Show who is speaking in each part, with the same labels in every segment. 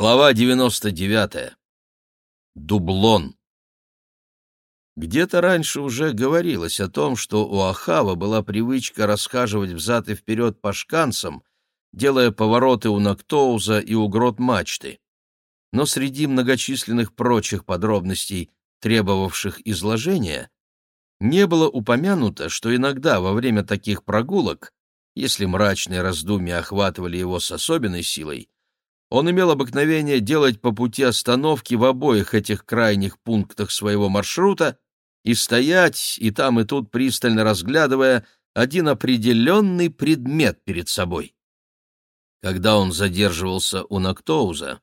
Speaker 1: Глава 99. Дублон. Где-то раньше уже говорилось о том, что у Ахава была привычка расхаживать взад и вперед по шканцам, делая повороты у Нактоуза и у грот мачты. Но среди многочисленных прочих подробностей, требовавших изложения, не было упомянуто, что иногда во время таких прогулок, если мрачные раздумья охватывали его с особенной силой, он имел обыкновение делать по пути остановки в обоих этих крайних пунктах своего маршрута и стоять и там и тут пристально разглядывая один определенный предмет перед собой. Когда он задерживался у Нактоуза,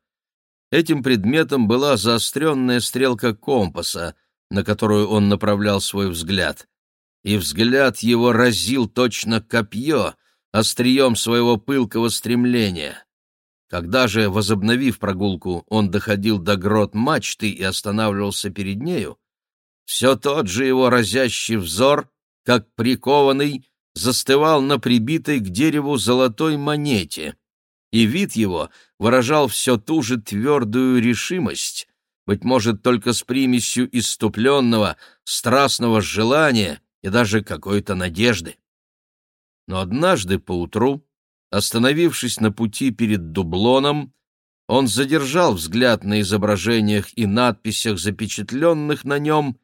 Speaker 1: этим предметом была заостренная стрелка компаса, на которую он направлял свой взгляд, и взгляд его разил точно копье острием своего пылкого стремления. Когда же, возобновив прогулку, он доходил до грот мачты и останавливался перед нею, все тот же его разящий взор, как прикованный, застывал на прибитой к дереву золотой монете, и вид его выражал все ту же твердую решимость, быть может, только с примесью иступленного, страстного желания и даже какой-то надежды. Но однажды поутру, Остановившись на пути перед дублоном, он задержал взгляд на изображениях и надписях, запечатленных на нем,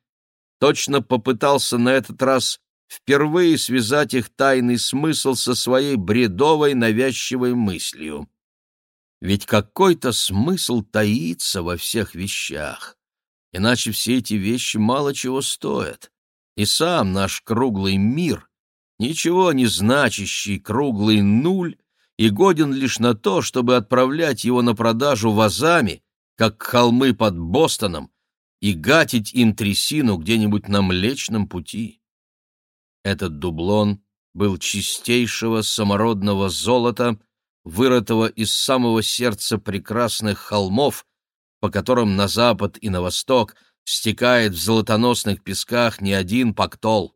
Speaker 1: точно попытался на этот раз впервые связать их тайный смысл со своей бредовой навязчивой мыслью. Ведь какой-то смысл таится во всех вещах, иначе все эти вещи мало чего стоят. И сам наш круглый мир ничего не значащий круглый нуль и годен лишь на то, чтобы отправлять его на продажу вазами, как холмы под Бостоном, и гатить им трясину где-нибудь на Млечном пути. Этот дублон был чистейшего самородного золота, вырытого из самого сердца прекрасных холмов, по которым на запад и на восток стекает в золотоносных песках не один пактол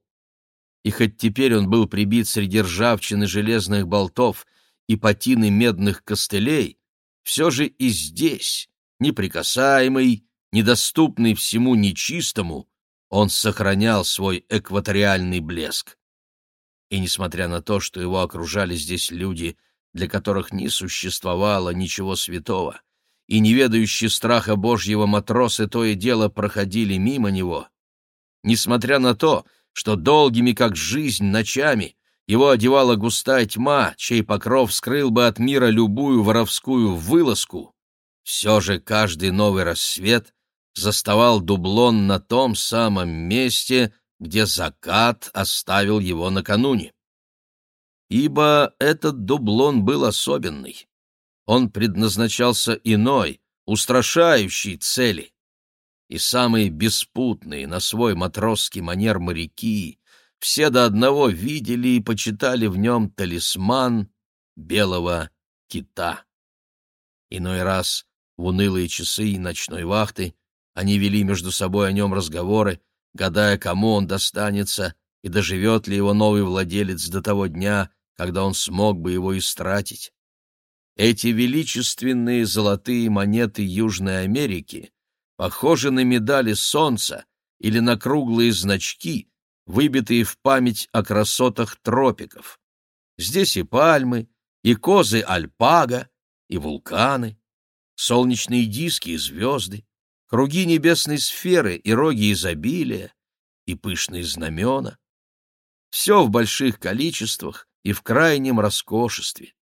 Speaker 1: и хоть теперь он был прибит среди ржавчины железных болтов и патины медных костылей, все же и здесь, неприкасаемый, недоступный всему нечистому, он сохранял свой экваториальный блеск. И несмотря на то, что его окружали здесь люди, для которых не существовало ничего святого, и неведающие страха Божьего матросы то и дело проходили мимо него, несмотря на то, что долгими, как жизнь, ночами его одевала густая тьма, чей покров скрыл бы от мира любую воровскую вылазку, все же каждый новый рассвет заставал дублон на том самом месте, где закат оставил его накануне. Ибо этот дублон был особенный. Он предназначался иной, устрашающей цели и самые беспутные на свой матросский манер моряки все до одного видели и почитали в нем талисман белого кита. Иной раз в унылые часы и ночной вахты они вели между собой о нем разговоры, гадая, кому он достанется и доживет ли его новый владелец до того дня, когда он смог бы его истратить. Эти величественные золотые монеты Южной Америки похожи на медали солнца или на круглые значки, выбитые в память о красотах тропиков. Здесь и пальмы, и козы альпага, и вулканы, солнечные диски и звезды, круги небесной сферы и роги изобилия, и пышные знамена. Все в больших количествах и в крайнем роскошестве.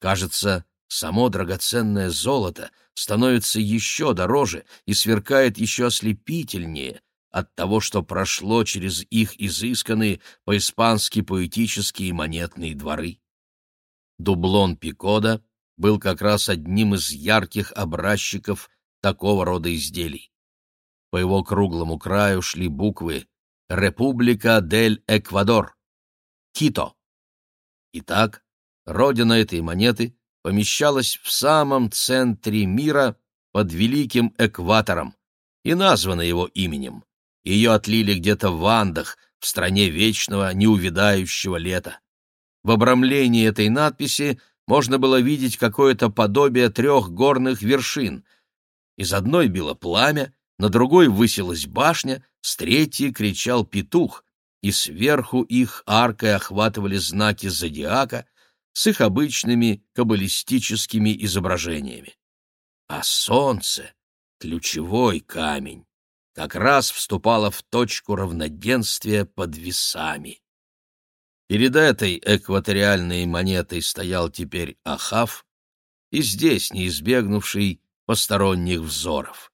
Speaker 1: Кажется, само драгоценное золото становится еще дороже и сверкает еще ослепительнее от того, что прошло через их изысканные по-испански поэтические монетные дворы. Дублон Пикода был как раз одним из ярких образчиков такого рода изделий. По его круглому краю шли буквы «Република дель Эквадор» — Кито. Итак, родина этой монеты помещалась в самом центре мира под великим экватором и названа его именем. Ее отлили где-то в Андах, в стране вечного, неувядающего лета. В обрамлении этой надписи можно было видеть какое-то подобие трех горных вершин. Из одной било пламя, на другой высилась башня, с третьей кричал петух, и сверху их аркой охватывали знаки зодиака с их обычными каббалистическими изображениями. А солнце — ключевой камень как раз вступала в точку равноденствия под весами. Перед этой экваториальной монетой стоял теперь Ахав, и здесь не избегнувший посторонних взоров.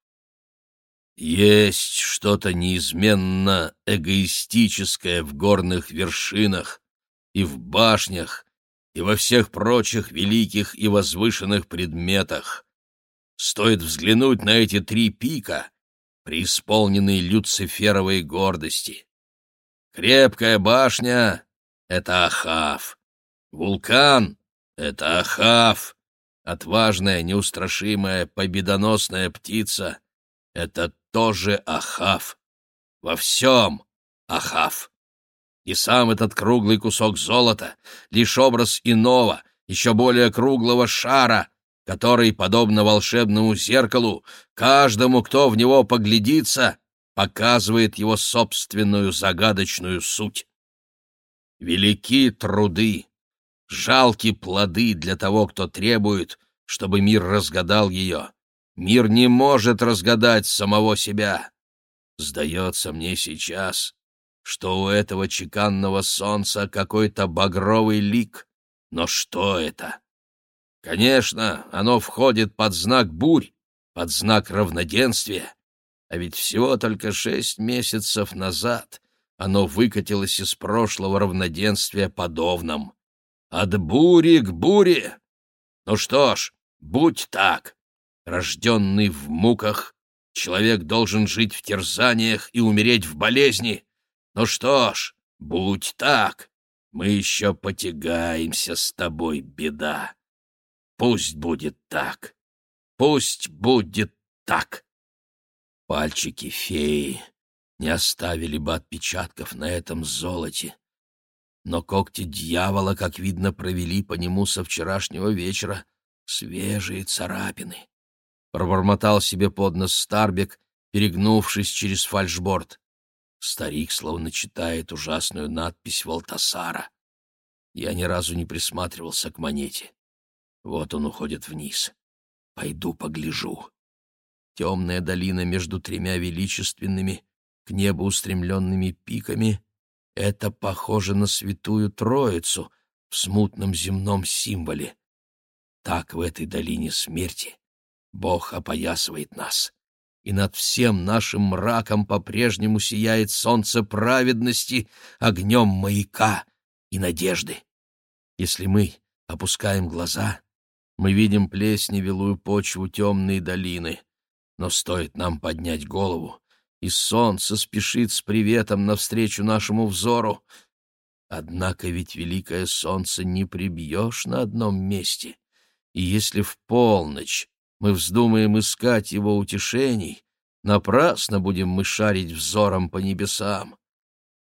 Speaker 1: Есть что-то неизменно эгоистическое в горных вершинах и в башнях, и во всех прочих великих и возвышенных предметах. Стоит взглянуть на эти три пика, преисполненный люциферовой гордости. Крепкая башня — это Ахав. Вулкан — это Ахав. Отважная, неустрашимая, победоносная птица — это тоже Ахав. Во всем Ахав. И сам этот круглый кусок золота — лишь образ иного, еще более круглого шара, который, подобно волшебному зеркалу, каждому, кто в него поглядится, показывает его собственную загадочную суть. Велики труды, жалки плоды для того, кто требует, чтобы мир разгадал ее. Мир не может разгадать самого себя. Сдается мне сейчас, что у этого чеканного солнца какой-то багровый лик. Но что это? Конечно, оно входит под знак бурь, под знак равноденствия, а ведь всего только шесть месяцев назад оно выкатилось из прошлого равноденствия подобным. От бури к буре! Ну что ж, будь так. Рожденный в муках, человек должен жить в терзаниях и умереть в болезни. Ну что ж, будь так. Мы еще потягаемся с тобой, беда. Пусть будет так. Пусть будет так. Пальчики феи не оставили бы отпечатков на этом золоте. Но когти дьявола, как видно, провели по нему со вчерашнего вечера свежие царапины. Пробормотал себе под нос Старбек, перегнувшись через фальшборд. Старик словно читает ужасную надпись Валтасара. Я ни разу не присматривался к монете. Вот он уходит вниз. Пойду погляжу. Темная долина между тремя величественными, к небу устремленными пиками — это похоже на святую Троицу в смутном земном символе. Так в этой долине смерти Бог опоясывает нас, и над всем нашим мраком по-прежнему сияет солнце праведности огнем маяка и надежды. Если мы опускаем глаза, мы видим плесневелую почву темной долины. Но стоит нам поднять голову, и солнце спешит с приветом навстречу нашему взору. Однако ведь великое солнце не прибьешь на одном месте, и если в полночь мы вздумаем искать его утешений, напрасно будем мы шарить взором по небесам.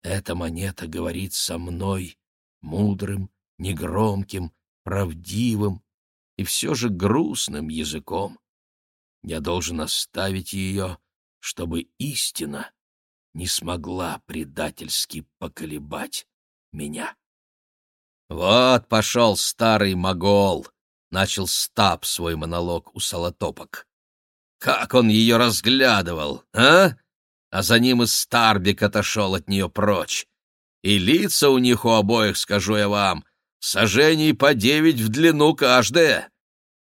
Speaker 1: Эта монета говорит со мной, мудрым, негромким, правдивым, и все же грустным языком. Я должен оставить ее, чтобы истина не смогла предательски поколебать меня. «Вот пошел старый могол!» — начал Стаб свой монолог у Солотопок. «Как он ее разглядывал, а? А за ним и Старбик отошел от нее прочь. И лица у них у обоих, скажу я вам, сажений по девять в длину каждая.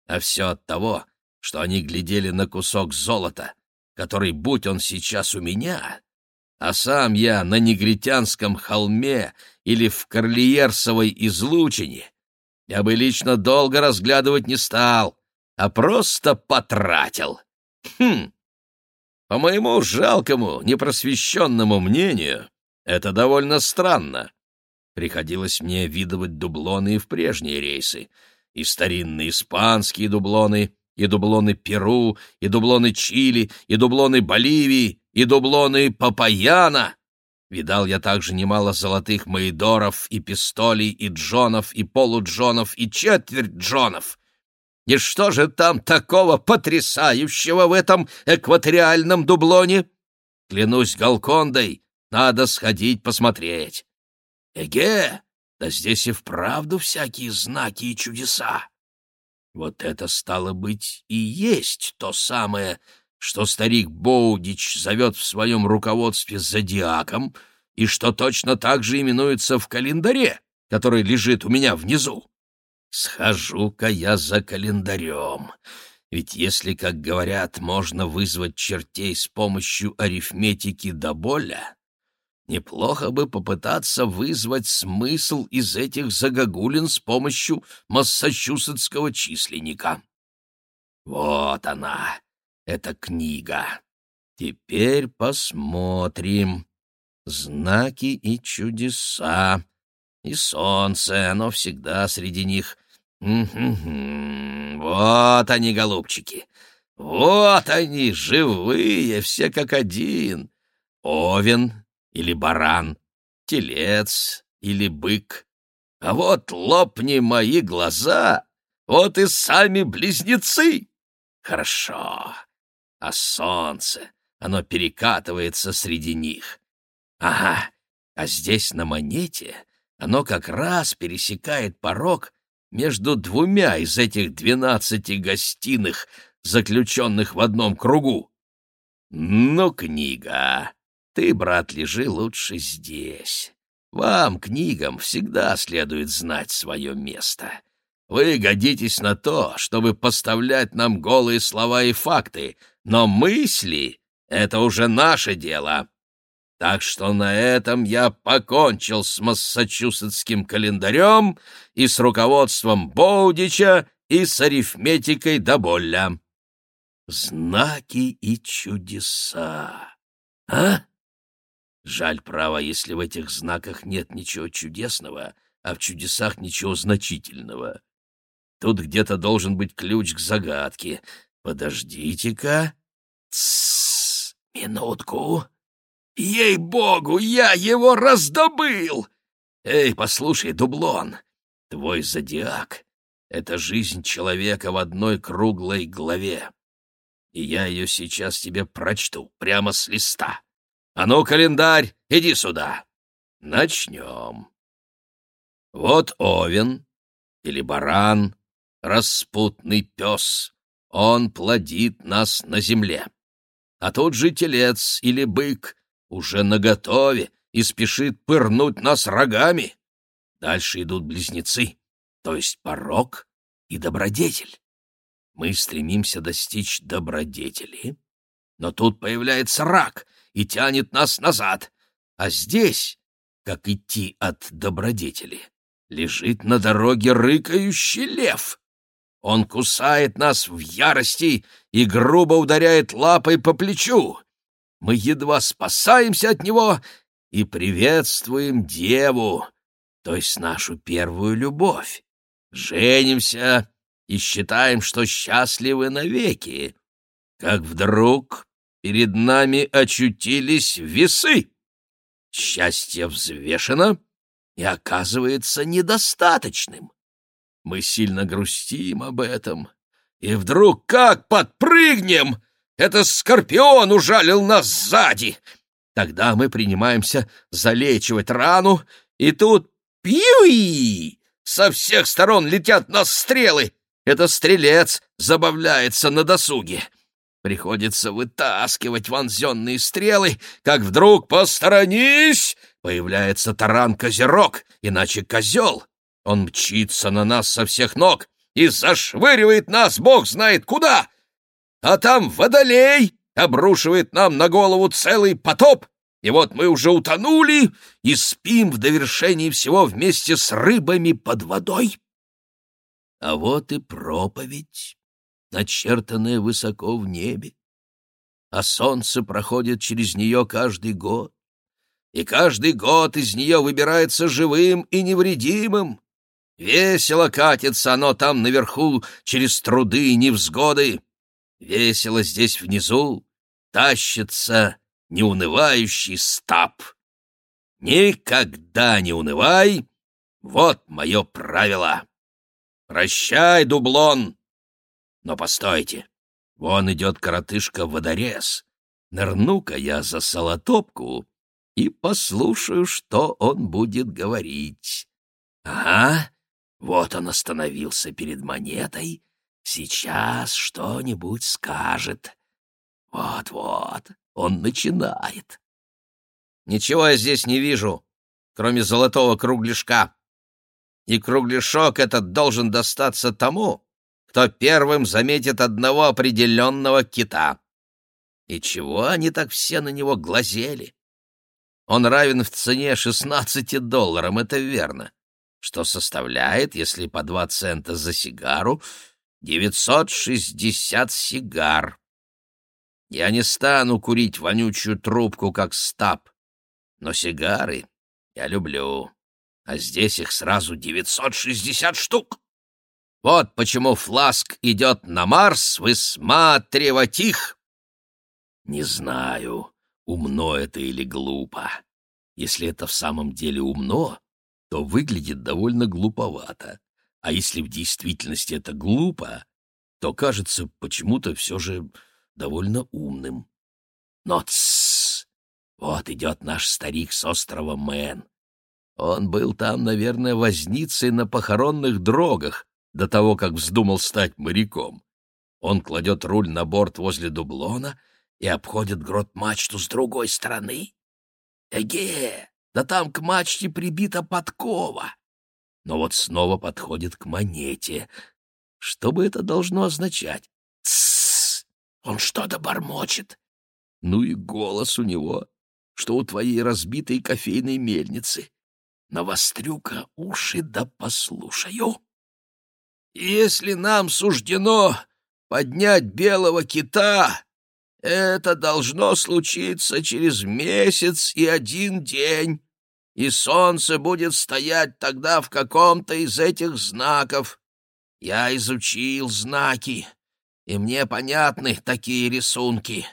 Speaker 1: А все от того, что они глядели на кусок золота, который, будь он сейчас у меня, а сам я на негритянском холме или в Корлиерсовой излучине, я бы лично долго разглядывать не стал, а просто потратил. Хм, по моему жалкому, непросвещенному мнению, это довольно странно. Приходилось мне видывать дублоны и в прежние рейсы, и старинные испанские дублоны, и дублоны Перу, и дублоны Чили, и дублоны Боливии, и дублоны Папаяна. Видал я также немало золотых маидоров и пистолей, и джонов, и полуджонов, и четверть джонов. И что же там такого потрясающего в этом экваториальном дублоне? Клянусь Галкондой, надо сходить посмотреть. Эге, да здесь и вправду всякие знаки и чудеса. Вот это, стало быть, и есть то самое, что старик Боудич зовет в своем руководстве зодиаком и что точно так же именуется в календаре, который лежит у меня внизу. Схожу-ка я за календарем. Ведь если, как говорят, можно вызвать чертей с помощью арифметики до боля, неплохо бы попытаться вызвать смысл из этих загогулин с помощью массачусетского численника. Вот она, эта книга. Теперь посмотрим. Знаки и чудеса. И солнце, оно всегда среди них. Вот они, голубчики. Вот они, живые, все как один. Овен или баран, телец или бык. А вот лопни мои глаза, вот и сами близнецы. Хорошо. А солнце, оно перекатывается среди них. Ага, а здесь на монете оно как раз пересекает порог между двумя из этих двенадцати гостиных, заключенных в одном кругу. Ну, книга, ты, брат, лежи лучше здесь. Вам, книгам, всегда следует знать свое место. Вы годитесь на то, чтобы поставлять нам голые слова и факты, но мысли — это уже наше дело. Так что на этом я покончил с массачусетским календарем и с руководством Боудича и с арифметикой Доболля. Знаки и чудеса. А? Жаль, право, если в этих знаках нет ничего чудесного, а в чудесах ничего значительного. Тут где-то должен быть ключ к загадке. Подождите-ка. Минутку. Ей-богу, я его раздобыл! Эй, послушай, дублон, твой зодиак — это жизнь человека в одной круглой главе. И я ее сейчас тебе прочту прямо с листа. А ну, календарь, иди сюда. Начнем. Вот овен или баран, распутный пес, он плодит нас на земле. А тут же телец или бык уже наготове и спешит пырнуть нас рогами. Дальше идут близнецы, то есть порок и добродетель. Мы стремимся достичь добродетели, но тут появляется рак и тянет нас назад, а здесь, как идти от добродетели, лежит на дороге рыкающий лев. Он кусает нас в ярости и грубо ударяет лапой по плечу. Мы едва спасаемся от него и приветствуем деву, то есть нашу первую любовь. Женимся и считаем, что счастливы навеки. Как вдруг перед нами очутились весы. Счастье взвешено и оказывается недостаточным. Мы сильно грустим об этом. И вдруг как подпрыгнем! Это скорпион ужалил нас сзади! Тогда мы принимаемся залечивать рану, и тут пьюи! Со всех сторон летят нас стрелы. Это стрелец забавляется на досуге. Приходится вытаскивать вонзенные стрелы, как вдруг «посторонись!» Появляется таран-козерог, иначе козел. Он мчится на нас со всех ног и зашвыривает нас бог знает куда. А там водолей обрушивает нам на голову целый потоп, и вот мы уже утонули и спим в довершении всего вместе с рыбами под водой. А вот и проповедь начертанная высоко в небе, а солнце проходит через нее каждый год, и каждый год из нее выбирается живым и невредимым. Весело катится оно там наверху через труды и невзгоды. Весело здесь внизу тащится неунывающий стаб. Никогда не унывай. Вот мое правило. Прощай, дублон. Но постойте, вон идет коротышка-водорез. Нырну-ка я за солотопку и послушаю, что он будет говорить. Ага, вот он остановился перед монетой, сейчас что-нибудь скажет. Вот-вот, он начинает. Ничего я здесь не вижу, кроме золотого кругляшка. И кругляшок этот должен достаться тому, кто первым заметит одного определенного кита. И чего они так все на него глазели? Он равен в цене 16 долларам, это верно, что составляет, если по два цента за сигару, 960 сигар. Я не стану курить вонючую трубку, как стаб, но сигары я люблю, а здесь их сразу 960 штук. Вот почему Фласк идет на Марс высматривать их. Не знаю, умно это или глупо. Если это в самом деле умно, то выглядит довольно глуповато. А если в действительности это глупо, то кажется почему-то все же довольно умным. Но тссс! Вот идет наш старик с острова Мэн. Он был там, наверное, возницей на похоронных дрогах до того, как вздумал стать моряком. Он кладет руль на борт возле дублона — и обходят грот-мачту с другой стороны. Эге, да там к мачте прибита подкова. Но вот снова подходит к монете. Что бы это должно означать? Тссс! Он что-то бормочет. Ну и голос у него, что у твоей разбитой кофейной мельницы. Навострю-ка уши да послушаю. Если нам суждено поднять белого кита, это должно случиться через месяц и один день, и солнце будет стоять тогда в каком-то из этих знаков. Я изучил знаки, и мне понятны такие рисунки.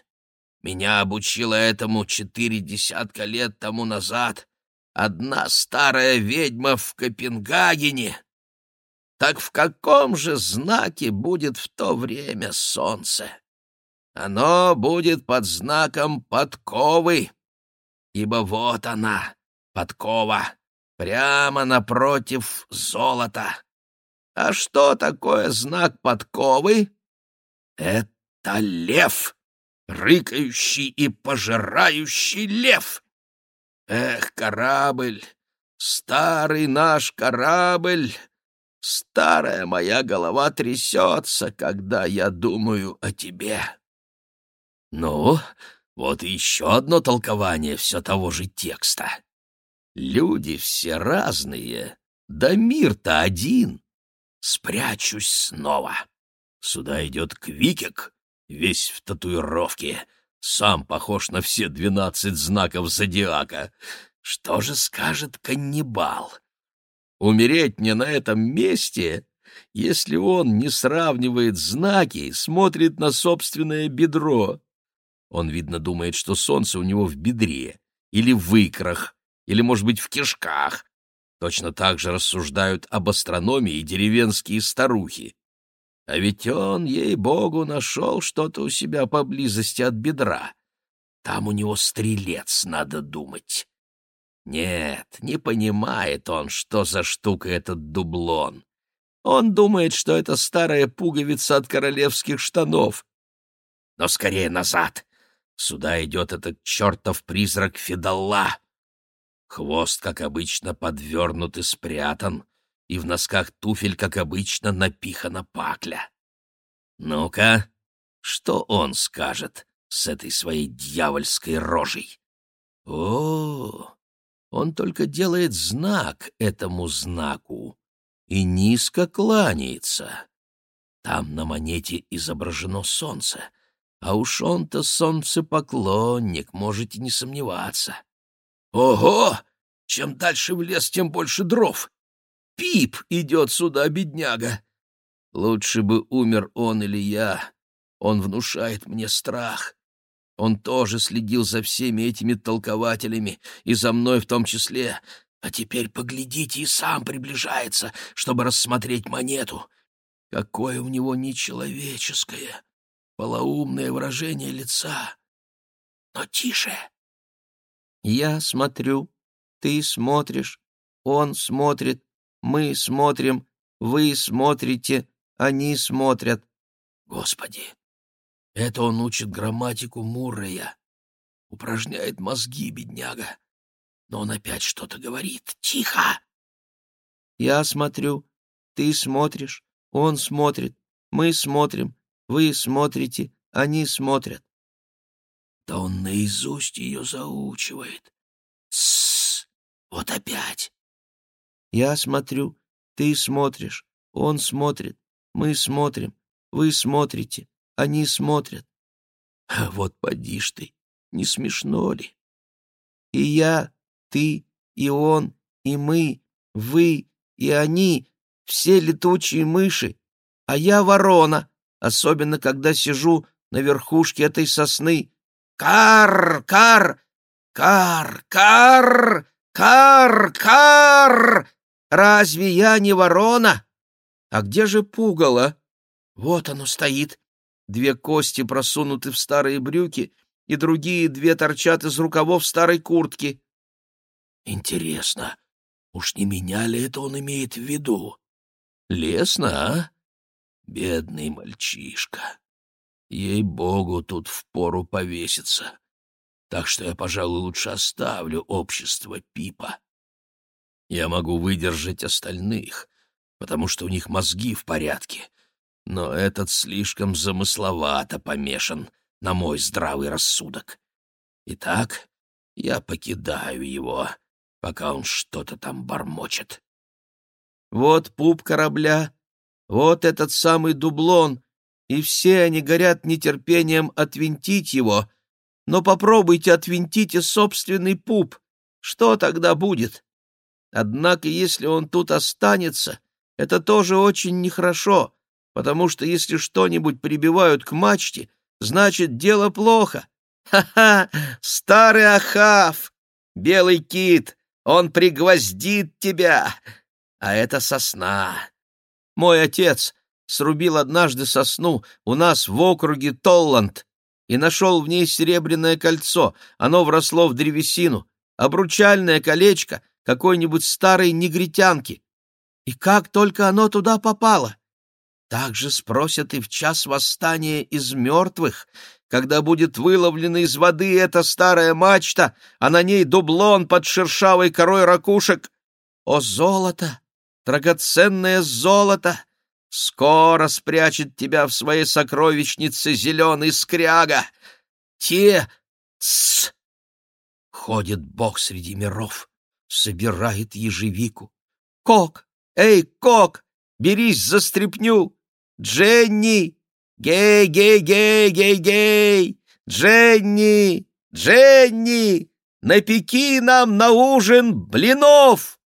Speaker 1: Меня обучила этому четыре десятка лет тому назад одна старая ведьма в Копенгагене. Так в каком же знаке будет в то время солнце? Оно будет под знаком подковы, ибо вот она, подкова, прямо напротив золота. А что такое знак подковы? Это лев, рыкающий и пожирающий лев. Эх, корабль, старый наш корабль, старая моя голова трясется, когда я думаю о тебе. Ну, вот еще одно толкование все того же текста. Люди все разные, да мир-то один. Спрячусь снова. Сюда идет Квикек, весь в татуировке, сам похож на все двенадцать знаков зодиака. Что же скажет каннибал? Умереть мне на этом месте, если он не сравнивает знаки, смотрит на собственное бедро. Он, видно, думает, что солнце у него в бедре, или в икрах, или, может быть, в кишках. Точно так же рассуждают об астрономии деревенские старухи. А ведь он, ей-богу, нашел что-то у себя поблизости от бедра. Там у него стрелец, надо думать. Нет, не понимает он, что за штука этот дублон. Он думает, что это старая пуговица от королевских штанов. Но скорее назад, Сюда идет этот чертов призрак Федалла. Хвост, как обычно, подвернут и спрятан, и в носках туфель, как обычно, напихана пакля. Ну-ка, что он скажет с этой своей дьявольской рожей? О, он только делает знак этому знаку и низко кланяется. Там на монете изображено солнце — а уж он-то солнцепоклонник, можете не сомневаться. Ого! Чем дальше в лес, тем больше дров. Пип идет сюда, бедняга. Лучше бы умер он или я. Он внушает мне страх. Он тоже следил за всеми этими толкователями, и за мной в том числе. А теперь поглядите, и сам приближается, чтобы рассмотреть монету. Какое у него нечеловеческое, полоумное выражение лица. Но тише. Я смотрю, ты смотришь, он смотрит, мы смотрим, вы смотрите, они смотрят. Господи, это он учит грамматику Муррея. Упражняет мозги, бедняга. Но он опять что-то говорит. Тихо! Я смотрю, ты смотришь, он смотрит, мы смотрим, вы смотрите, они смотрят. Да он наизусть ее заучивает. Тссс! Вот опять! Я смотрю, ты смотришь, он смотрит, мы смотрим, вы смотрите, они смотрят. А вот поди ж ты, не смешно ли? И я, ты, и он, и мы, вы, и они, все летучие мыши, а я ворона, особенно когда сижу на верхушке этой сосны. Кар, кар, кар, кар, кар, кар! Разве я не ворона? А где же пугало? Вот оно стоит, Две кости просунуты в старые брюки, и другие две торчат из рукавов старой куртки. Интересно, уж не меня ли это он имеет в виду? Лесно, а? Бедный мальчишка. Ей-богу, тут впору повеситься. Так что я, пожалуй, лучше оставлю общество Пипа. Я могу выдержать остальных, потому что у них мозги в порядке, но этот слишком замысловато помешан на мой здравый рассудок. Итак, я покидаю его, пока он что-то там бормочет. Вот пуп корабля, вот этот самый дублон, и все они горят нетерпением отвинтить его. Но попробуйте отвинтите собственный пуп. Что тогда будет? Однако, если он тут останется, это тоже очень нехорошо потому что если что-нибудь прибивают к мачте, значит, дело плохо. Ха-ха! Старый Ахав! Белый кит! Он пригвоздит тебя! А это сосна. Мой отец срубил однажды сосну у нас в округе Толланд и нашел в ней серебряное кольцо. Оно вросло в древесину, обручальное колечко какой-нибудь старой негритянки. И как только оно туда попало! Так же спросят и в час восстания из мертвых, когда будет выловлена из воды эта старая мачта, а на ней дублон под шершавой корой ракушек. О, золото! Драгоценное золото! Скоро спрячет тебя в своей сокровищнице зеленый скряга. Те... Тсс! Ходит Бог среди миров, собирает ежевику. Кок! Эй, Кок! Берись за стряпню! Дженни! Гей-гей-гей-гей-гей! Дженни! Дженни! Напеки нам на ужин блинов!»